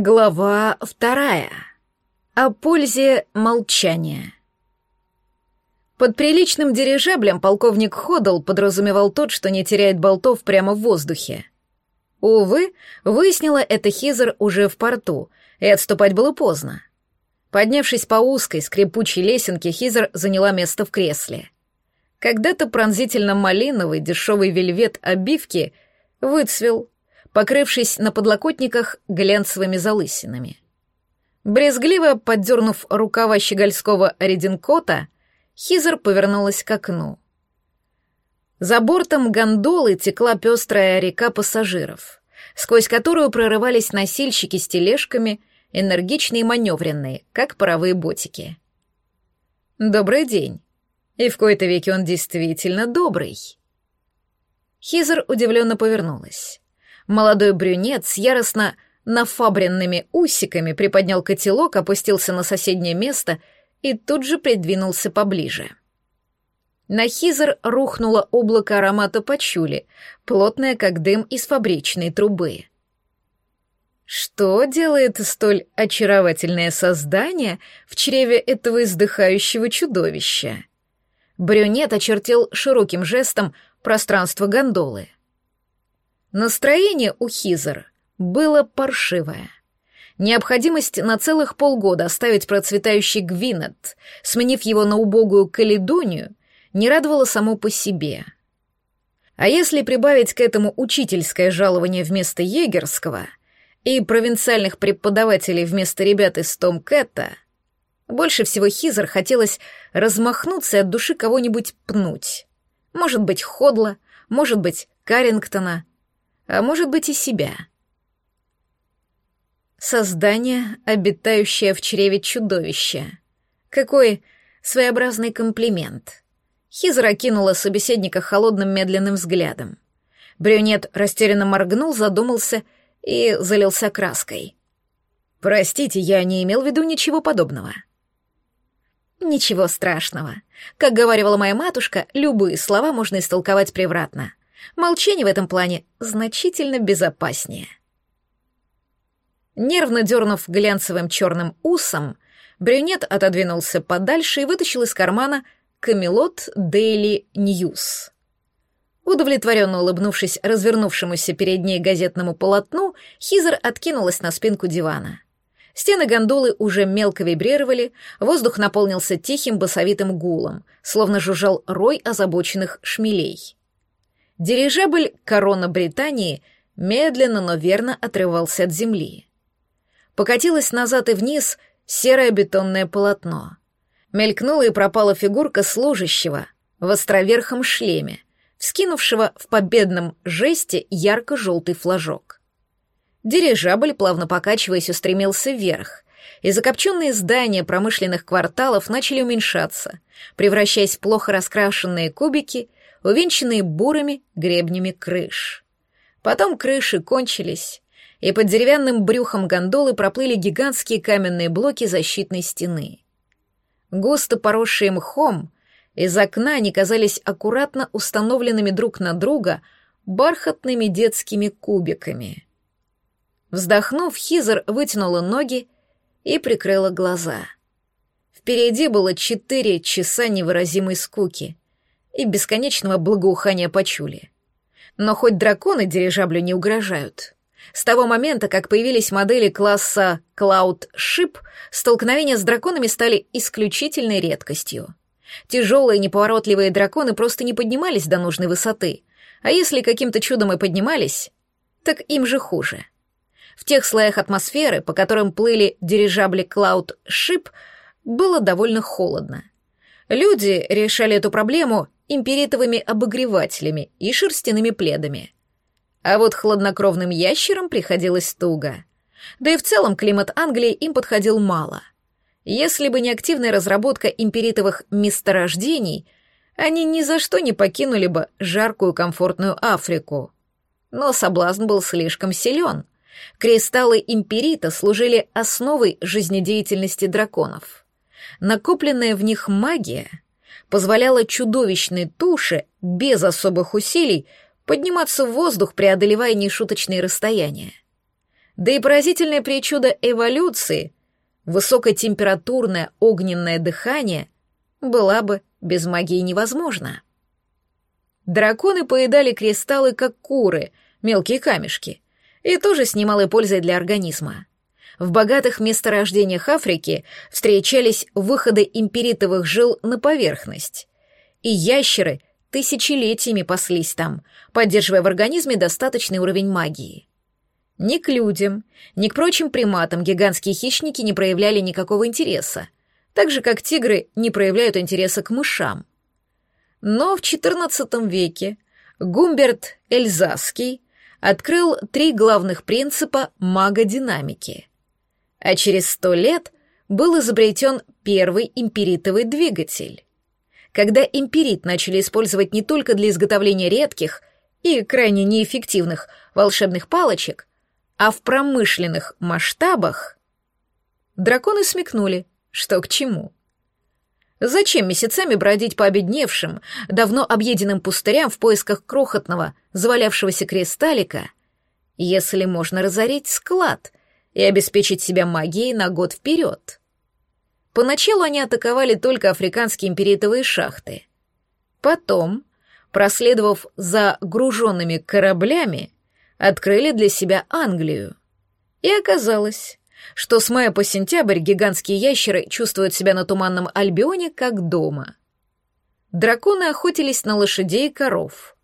Глава вторая. О пользе молчания. Под приличным дирижаблем полковник Ходл подразумевал тот, что не теряет болтов прямо в воздухе. Увы, выяснила это Хизер уже в порту, и отступать было поздно. Поднявшись по узкой, скрипучей лесенке, Хизер заняла место в кресле. Когда-то пронзительно-малиновый дешевый вельвет обивки выцвел, покрывшись на подлокотниках глянцевыми залысинами. Брезгливо поддернув рукава щегольского рединкота, Хизер повернулась к окну. За бортом гондолы текла пестрая река пассажиров, сквозь которую прорывались носильщики с тележками, энергичные и маневренные, как паровые ботики. «Добрый день. И в кои-то веке он действительно добрый». Хизер удивленно повернулась. Молодой брюнет с яростно нафабренными усиками приподнял котелок, опустился на соседнее место и тут же придвинулся поближе. На Хизер рухнуло облако аромата пачули, плотное, как дым из фабричной трубы. Что делает столь очаровательное создание в чреве этого издыхающего чудовища? Брюнет очертил широким жестом пространство гондолы. Настроение у Хизер было паршивое. Необходимость на целых полгода оставить процветающий Гвинет, сменив его на убогую Каледонию, не радовала само по себе. А если прибавить к этому учительское жалование вместо егерского и провинциальных преподавателей вместо ребят из Том Кэта, больше всего Хизер хотелось размахнуться и от души кого-нибудь пнуть. Может быть, Ходла, может быть, Карингтона, а может быть и себя. Создание, обитающее в чреве чудовища. Какой своеобразный комплимент. Хизра кинула собеседника холодным медленным взглядом. Брюнет растерянно моргнул, задумался и залился краской. «Простите, я не имел в виду ничего подобного». «Ничего страшного. Как говорила моя матушка, любые слова можно истолковать превратно. Молчание в этом плане значительно безопаснее. Нервно дернув глянцевым черным усом, брюнет отодвинулся подальше и вытащил из кармана «Камелот Дейли Ньюс». Удовлетворенно улыбнувшись развернувшемуся перед ней газетному полотну, Хизер откинулась на спинку дивана. Стены гондолы уже мелко вибрировали, воздух наполнился тихим басовитым гулом, словно жужжал рой озабоченных шмелей. Дирижабль «Корона Британии» медленно, но верно отрывался от земли. Покатилось назад и вниз серое бетонное полотно. Мелькнула и пропала фигурка служащего в островерхом шлеме, вскинувшего в победном жесте ярко-желтый флажок. Дирижабль, плавно покачиваясь, устремился вверх, и закопченные здания промышленных кварталов начали уменьшаться, превращаясь в плохо раскрашенные кубики увенчанные бурыми гребнями крыш. Потом крыши кончились, и под деревянным брюхом гондолы проплыли гигантские каменные блоки защитной стены. Густо поросшие мхом, из окна они казались аккуратно установленными друг на друга бархатными детскими кубиками. Вздохнув, Хизер вытянула ноги и прикрыла глаза. Впереди было четыре часа невыразимой скуки — и бесконечного благоухания почули. Но хоть драконы дирижаблю не угрожают. С того момента, как появились модели класса Cloud Ship, столкновения с драконами стали исключительной редкостью. Тяжелые неповоротливые драконы просто не поднимались до нужной высоты, а если каким-то чудом и поднимались, так им же хуже. В тех слоях атмосферы, по которым плыли дирижабли Cloud Ship, было довольно холодно. Люди решали эту проблему империтовыми обогревателями и шерстяными пледами. А вот хладнокровным ящерам приходилось туго. Да и в целом климат Англии им подходил мало. Если бы не активная разработка империтовых месторождений, они ни за что не покинули бы жаркую комфортную Африку. Но соблазн был слишком силен. Кристаллы империта служили основой жизнедеятельности драконов. Накопленная в них магия — позволяла чудовищной туше без особых усилий подниматься в воздух, преодолевая нешуточные расстояния. Да и поразительное причудо эволюции, высокотемпературное огненное дыхание, была бы без магии невозможно. Драконы поедали кристаллы, как куры, мелкие камешки, и тоже с немалой пользой для организма. В богатых месторождениях Африки встречались выходы империтовых жил на поверхность, и ящеры тысячелетиями паслись там, поддерживая в организме достаточный уровень магии. Ни к людям, ни к прочим приматам гигантские хищники не проявляли никакого интереса, так же, как тигры не проявляют интереса к мышам. Но в XIV веке Гумберт Эльзасский открыл три главных принципа магодинамики. А через сто лет был изобретен первый империтовый двигатель. Когда империт начали использовать не только для изготовления редких и крайне неэффективных волшебных палочек, а в промышленных масштабах, драконы смекнули, что к чему. Зачем месяцами бродить по обедневшим, давно объеденным пустырям в поисках крохотного, завалявшегося кристаллика, если можно разорить склад и обеспечить себя магией на год вперед? Поначалу они атаковали только африканские империтовые шахты. Потом, проследовав за груженными кораблями, открыли для себя Англию. И оказалось, что с мая по сентябрь гигантские ящеры чувствуют себя на туманном Альбионе как дома. Драконы охотились на лошадей и коров,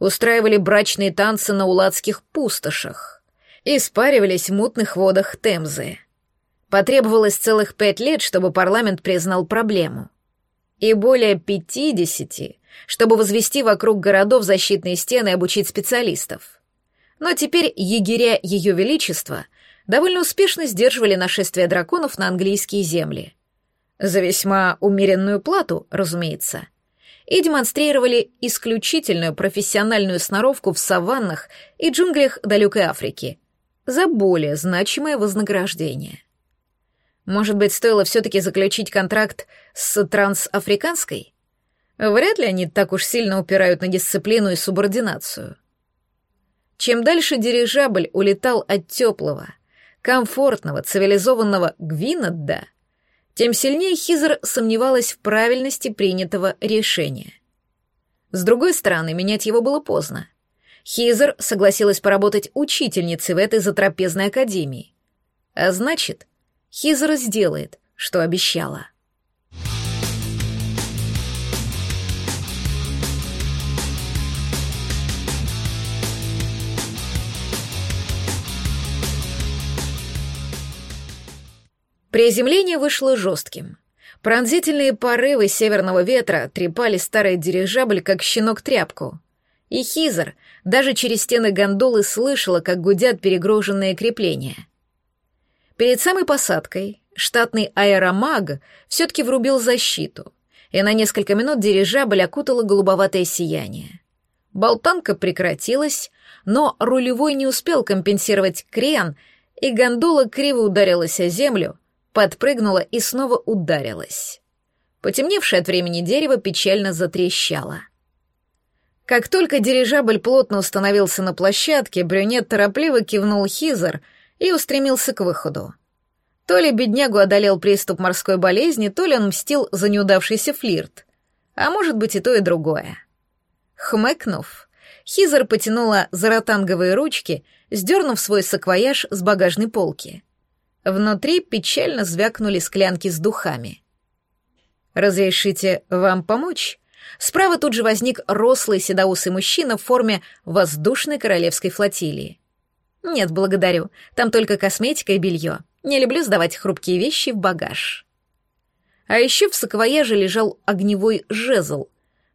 устраивали брачные танцы на уладских пустошах и спаривались в мутных водах Темзы. Потребовалось целых пять лет, чтобы парламент признал проблему. И более пятидесяти, чтобы возвести вокруг городов защитные стены и обучить специалистов. Но теперь егеря Ее Величества — довольно успешно сдерживали нашествие драконов на английские земли. За весьма умеренную плату, разумеется. И демонстрировали исключительную профессиональную сноровку в саваннах и джунглях далекой Африки за более значимое вознаграждение. Может быть, стоило все-таки заключить контракт с трансафриканской? Вряд ли они так уж сильно упирают на дисциплину и субординацию. Чем дальше дирижабль улетал от теплого, комфортного, цивилизованного Гвинадда, тем сильнее Хизер сомневалась в правильности принятого решения. С другой стороны, менять его было поздно. Хизер согласилась поработать учительницей в этой затрапезной академии. А значит, Хизер сделает, что обещала. Приземление вышло жестким. Пронзительные порывы северного ветра трепали старый дирижабль, как щенок тряпку. И Хизер даже через стены гондолы слышала, как гудят перегруженные крепления. Перед самой посадкой штатный аэромаг все-таки врубил защиту, и на несколько минут дирижабль окутало голубоватое сияние. Болтанка прекратилась, но рулевой не успел компенсировать крен, и гондола криво ударилась о землю, подпрыгнула и снова ударилась. Потемневшее от времени дерево печально затрещало. Как только дирижабль плотно установился на площадке, брюнет торопливо кивнул Хизер и устремился к выходу. То ли беднягу одолел приступ морской болезни, то ли он мстил за неудавшийся флирт. А может быть и то, и другое. Хмыкнув, Хизер потянула за ротанговые ручки, сдернув свой саквояж с багажной полки — Внутри печально звякнули склянки с духами. «Разрешите вам помочь?» Справа тут же возник рослый седоусый мужчина в форме воздушной королевской флотилии. «Нет, благодарю. Там только косметика и белье. Не люблю сдавать хрупкие вещи в багаж». А еще в саквояже лежал огневой жезл,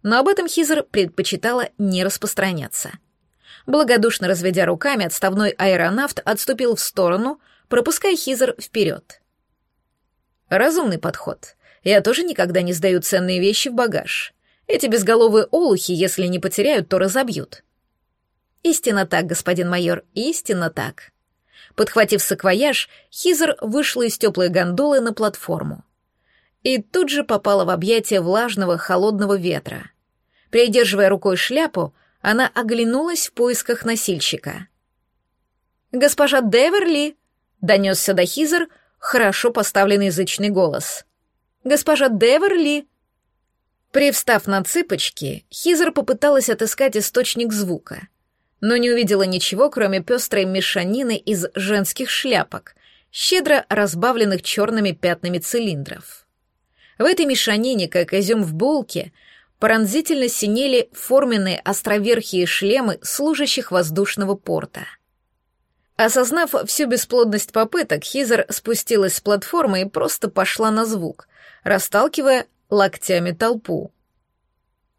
но об этом Хизер предпочитала не распространяться. Благодушно разведя руками, отставной аэронавт отступил в сторону — пропуская Хизер вперед. Разумный подход. Я тоже никогда не сдаю ценные вещи в багаж. Эти безголовые олухи, если не потеряют, то разобьют. Истинно так, господин майор, истинно так. Подхватив саквояж, Хизер вышла из теплой гондолы на платформу. И тут же попала в объятия влажного холодного ветра. Придерживая рукой шляпу, она оглянулась в поисках носильщика — «Госпожа Деверли!» — донесся до Хизер хорошо поставленный язычный голос. «Госпожа Деверли!» Привстав на цыпочки, Хизер попыталась отыскать источник звука, но не увидела ничего, кроме пестрой мешанины из женских шляпок, щедро разбавленных черными пятнами цилиндров. В этой мешанине, как изюм в булке, пронзительно синели форменные островерхие шлемы служащих воздушного порта. Осознав всю бесплодность попыток, Хизер спустилась с платформы и просто пошла на звук, расталкивая локтями толпу.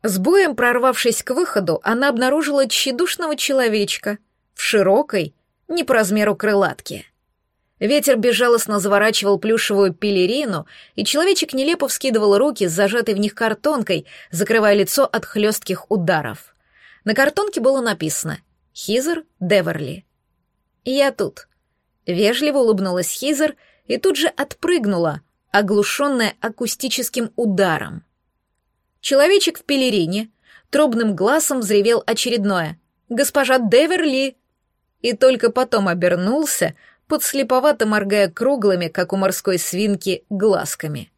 С боем прорвавшись к выходу, она обнаружила тщедушного человечка в широкой, не по размеру крылатке. Ветер безжалостно заворачивал плюшевую пелерину, и человечек нелепо вскидывал руки с зажатой в них картонкой, закрывая лицо от хлестких ударов. На картонке было написано «Хизер Деверли». «Я тут». Вежливо улыбнулась Хизер и тут же отпрыгнула, оглушенная акустическим ударом. Человечек в пелерине трубным глазом взревел очередное «Госпожа Деверли!» и только потом обернулся, подслеповато моргая круглыми, как у морской свинки, глазками.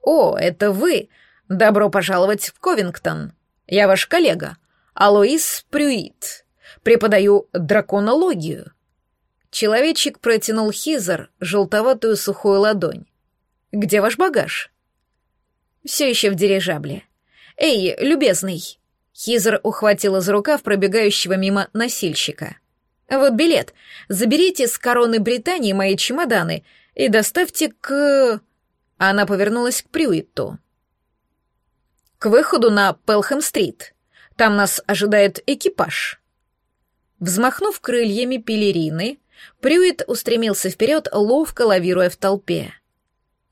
«О, это вы! Добро пожаловать в Ковингтон! Я ваш коллега, Алоис Прюит. Преподаю драконологию». Человечек протянул Хизер желтоватую сухую ладонь. «Где ваш багаж?» «Все еще в дирижабле. Эй, любезный!» Хизер ухватила за рукав пробегающего мимо носильщика. «Вот билет. Заберите с короны Британии мои чемоданы и доставьте к...» Она повернулась к Прюитту. «К выходу на Пелхэм-стрит. Там нас ожидает экипаж». Взмахнув крыльями пелерины, Прюит устремился вперед, ловко лавируя в толпе.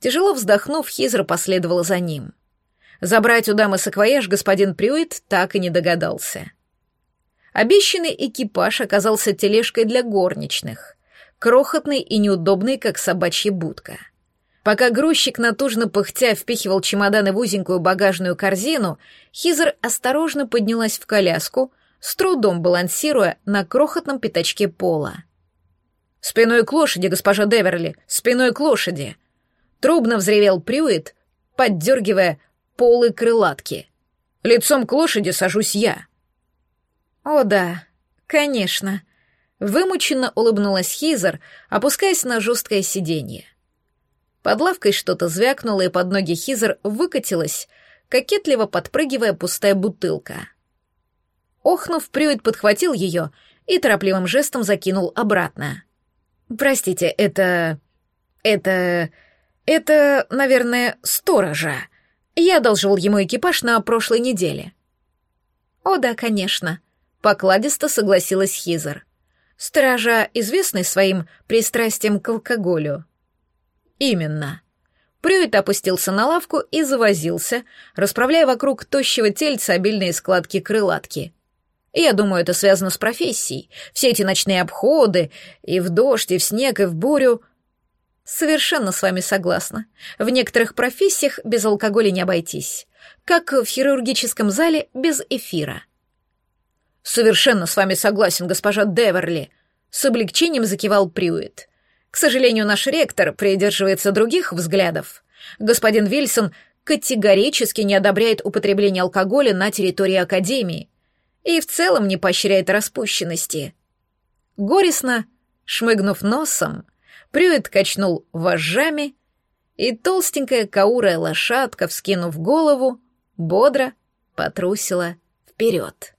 Тяжело вздохнув, Хизер последовала за ним. Забрать у дамы саквояж господин Прюит так и не догадался. Обещанный экипаж оказался тележкой для горничных, крохотный и неудобный, как собачья будка. Пока грузчик натужно пыхтя впихивал чемоданы в узенькую багажную корзину, Хизер осторожно поднялась в коляску, с трудом балансируя на крохотном пятачке пола. «Спиной к лошади, госпожа Деверли! Спиной к лошади!» Трубно взревел Прюит, поддергивая полы крылатки. «Лицом к лошади сажусь я!» «О да, конечно!» Вымученно улыбнулась Хизер, опускаясь на жесткое сиденье. Под лавкой что-то звякнуло, и под ноги Хизер выкатилась, кокетливо подпрыгивая пустая бутылка. Охнув, Прюит подхватил ее и торопливым жестом закинул обратно. Простите, это... это... это, наверное, сторожа. Я одолжил ему экипаж на прошлой неделе. О да, конечно. Покладисто согласилась Хизер. Сторожа известный своим пристрастием к алкоголю. Именно. Прюит опустился на лавку и завозился, расправляя вокруг тощего тельца обильные складки крылатки — я думаю, это связано с профессией. Все эти ночные обходы, и в дождь, и в снег, и в бурю. Совершенно с вами согласна. В некоторых профессиях без алкоголя не обойтись. Как в хирургическом зале без эфира. Совершенно с вами согласен, госпожа Деверли. С облегчением закивал Прюит. К сожалению, наш ректор придерживается других взглядов. Господин Вильсон категорически не одобряет употребление алкоголя на территории Академии и в целом не поощряет распущенности. Горестно, шмыгнув носом, Прюет качнул вожжами, и толстенькая каурая лошадка, вскинув голову, бодро потрусила вперед.